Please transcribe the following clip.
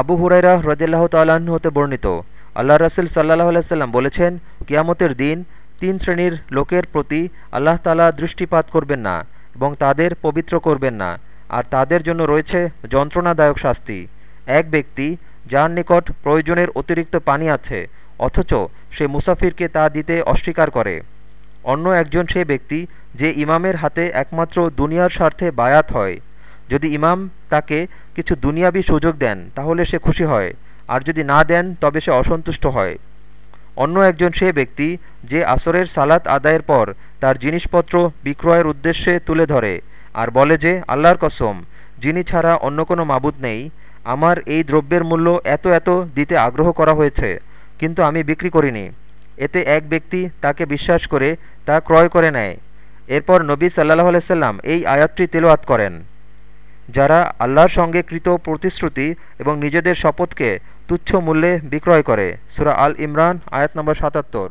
আবু হুরাইরা হ্রদিল্লাহ তাল্লাহ্ন হতে বর্ণিত। আল্লাহ রসুল সাল্লাহ আলাইসাল্লাম বলেছেন, কিয়ামতের দিন তিন শ্রেণির লোকের প্রতি আল্লাহ তালা দৃষ্টিপাত করবেন না এবং তাদের পবিত্র করবেন না, আর তাদের জন্য রয়েছে যন্ত্রণাদায়ক শাস্তি। এক ব্যক্তি যার নিকট প্রয়োজনের অতিরিক্ত পানি আছে, অথচ সে মুসাফিরকে তা দিতে অস্বীকার করে। অন্য একজন সে ব্যক্তি যে ইমামের হাতে একমাত্র দুনিয়ার স্বার্থে বায়াত হয় যদি ইমাম তাকে কিছু দুনিয়াবি সুযোগ দেন, তাহলে সে খুশি হয়, আর যদি না দেন, তবে সে অসন্তুষ্ট হয়। অন্য একজন সে ব্যক্তি যে আসরের সালাত আদায়ের পর তার জিনিসপত্র বিক্রয়ের উদ্দেশ্যে তুলে ধরে আর বলে যে, আল্লাহর কসম, যিনি ছাড়া অন্য কোনো মাবুদ নেই, আমার এই দ্রব্যের মূল্য এত এত দিতে আগ্রহ করা হয়েছে, কিন্তু আমি বিক্রি করিনি। এতে এক ব্যক্তি তাকে বিশ্বাস করে তা ক্রয় করে নেয়। এরপর নবী সাল্লাহ আলাইসাল্লাম এই আয়াতটি তেলোয়াত করেন। যারা আল্লাহর সঙ্গে কৃত প্রতিশ্রুতি এবং নিজেদের শপথকে তুচ্ছ মূল্যে বিক্রয় করে। সুরা আল ইমরান, আয়াত নম্বর সাতাত্তর।